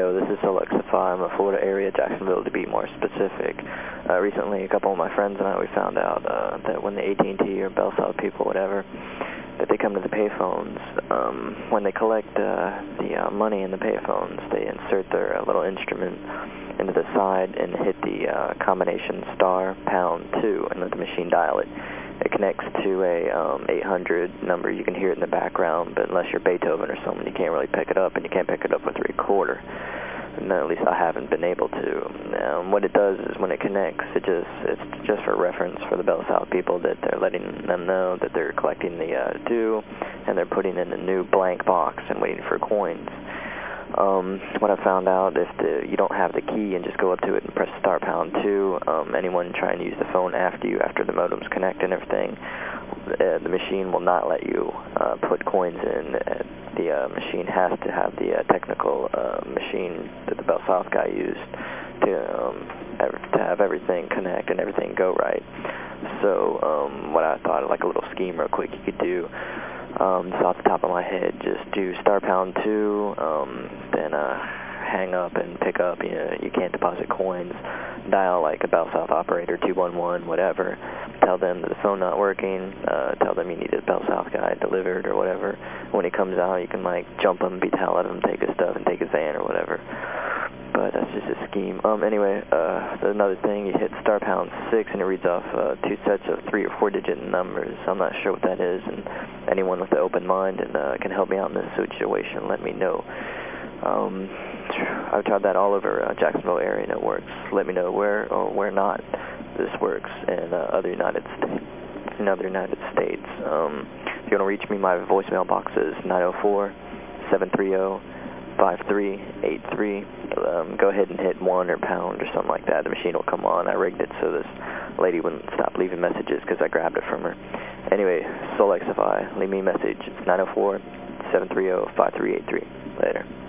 Yo, this is Alexify. I'm a Florida area, Jacksonville to be more specific. Uh, recently, a couple of my friends and I, we found out uh, that when the AT&T or Bell South people, whatever, that they come to the payphones, um, when they collect uh, the uh, money in the payphones, they insert their uh, little instrument into the side and hit the uh, combination star pound 2 and let the machine dial it. It connects to a um, 800 number. You can hear it in the background, but unless you're Beethoven or someone, you can't really pick it up, and you can't pick it up with a recorder. And at least I haven't been able to. Um, what it does is when it connects, it just it's just for reference for the Bell South people that they're letting them know that they're collecting the uh, due, and they're putting in a new blank box and waiting for coins. Um, what I found out, if the, you don't have the key and just go up to it and press star pound 2, um, anyone trying to use the phone after you, after the modems connect and everything, uh, the machine will not let you uh, put coins in. Uh, the uh, machine has to have the uh, technical uh, machine that the Bell South guy used to, um, to have everything connect and everything go right. So um, what I thought, like a little scheme real quick you could do, um, just off the top of my head, just do star pound 2, um, then uh, hang up and pick up, you know, you can't deposit coins, dial like a Bell South operator, 211, whatever, tell them that the phone not working, uh, tell them you need a Bell South guy delivered or whatever. When he comes out, you can like jump him, beat the hell out of him, take his stuff and take his van or whatever. But that's just a scheme. Um, anyway, uh, another thing, you hit star pound 6 and it reads off uh, two sets of three or four digit numbers. I'm not sure what that is, and anyone with an open mind and uh, can help me out in this situation, let me know. Um, I've tried that all over uh, Jacksonville area and it works. Let me know where or where not this works in uh, other United States. In other United States. Um, if you want to reach me, my voicemail box is 904 730 5383. Um, go ahead and hit 1 or pound or something like that. The machine will come on. I rigged it so this lady wouldn't stop leaving messages because I grabbed it from her. Anyway, Solexify, leave me a message. It's 904 730 5383. Later.